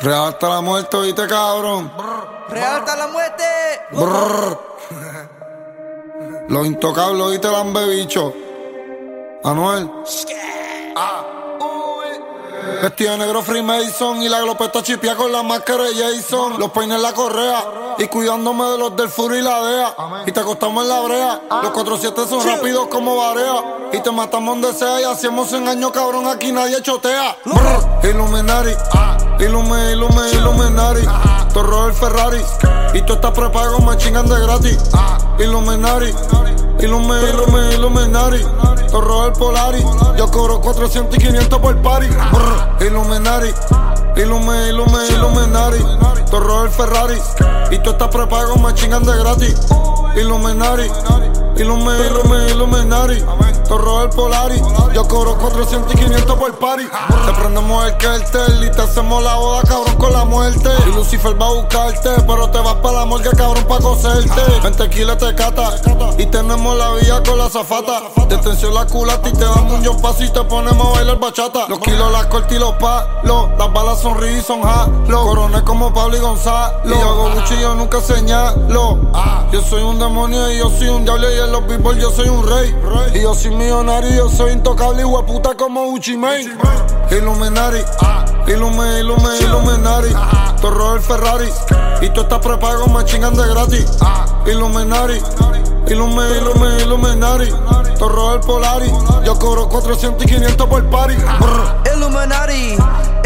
Real hasta la muerte, oíste, cabrón. Real hasta la muerte. Los intocables, oíste, lambe bicho. Anuel. Vestido de negro Freemason y la glopeta chipia con la máscara de Jason. Los peines en la correa y cuidándome de los del furo y la DEA. Y te acostamos en la brea. Los 4-7 son rápidos como barea. Y te matamos donde sea y hacemos engaño, cabrón. Aquí nadie chotea. Brr. Illuminati. Ilume, ilume, Illuminati. Torro el Ferrari. Y tú estás prepago, me chingan de gratis. Illuminati. Ilume, ilume, Illuminati. Torro el Polari. Yo cobro 400 y 500 por party. Brr. Illuminati. Ilume, ilume, Illuminati. Torro el Ferrari. Y tú estás prepago, me chingan de gratis. Illuminati. Ilume, ilume, Illuminati. Torro el Polari. Yo cobro 400 y 500 por party. Te prendemos el cartel y te hacemos la boda, cabrón, con la muerte. Y Lucifer va a buscarte, pero te vas para la morgue, cabrón, pa' coserte. En tequila te cata. Y tenemos la vía con la zafata. Detención la culata y te damos un jompazo y te ponemos a bailar bachata. Los kilos, las cortas y los palos. Las balas son y son jalo. Coroné como Pablo y Gonzalo. Y yo hago Gucci, yo nunca señalo. Yo soy un demonio y yo soy un diablo. Y en los people yo soy un rey. Y yo soy millonario, yo soy intocable y hueputa como Uchi Mane. Illuminati. Ilume, ilume, Illuminati. Torro el Ferrari. Y tú estás prepago, me chingan de gratis. Illuminati. Ilume, ilume, Illuminati. Torro el Polari. Yo cobro 400 y 500 por party. Brr. Illuminati.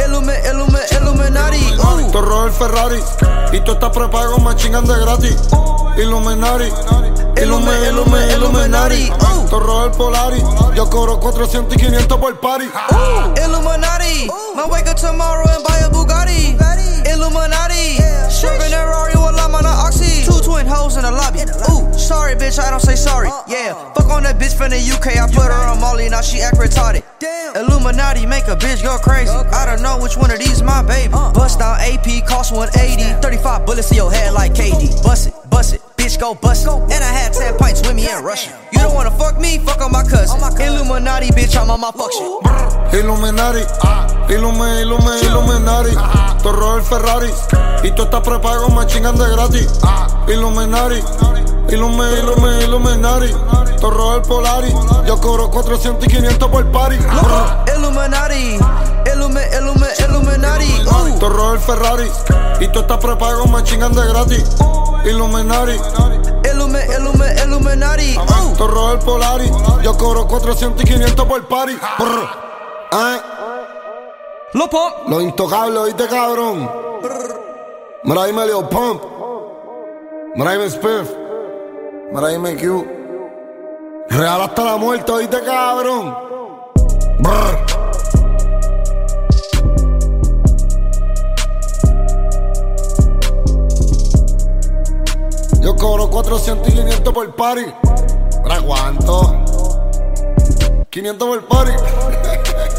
Illume, illume, Illuminati. Uh. Torro el Ferrari. Y tú estás prepago, me chingan de gratis. Illuminati. Ilume, ilume, Illuminati. Uh. Torro el Polari. Yo cobro 400 y 500 por party. Illuminati. Might wake up tomorrow sorry, bitch, I don't say sorry. Yeah, fuck on that bitch from the UK. I put her on Molly, now she act retarded. Illuminati make a bitch go crazy. I don't know which one of these my baby. Bust down AP, cost 180. 35 bullets to your head like KD. Bust it, bust it. Bitch, go bust it. And I had 10 pints with me in Russia. You don't wanna fuck me? Fuck on my cousin. Illuminati, bitch, I'm on my fuck shit. Illuminati, ah. Ilume, ilume, Illuminati. Torro el Ferrari. Y tú estás prepago, me chingan de gratis. Ah. Illuminati, Ilume, ilume, Illuminati. Torro el Polari. Yo cobro 400 y 500 por party. Illuminati. Illume, illume, Illuminati. Ooh. Torro el Ferrari. Y tú estás prepago, me chingan de gratis. Illuminati, Illume, illume, Illuminati. Ooh. Torro el Polari. Yo cobro 400 y 500 por party. Pump. Los intocables, oíste, cabrón. Mira, dime Leo Pump. Mira, dime Spiff. Mira, dime Q. Real hasta la muerte, oíste, cabrón. Brr. Yo cobro 400 y 500 por party. ¿Para cuánto? 500 por party.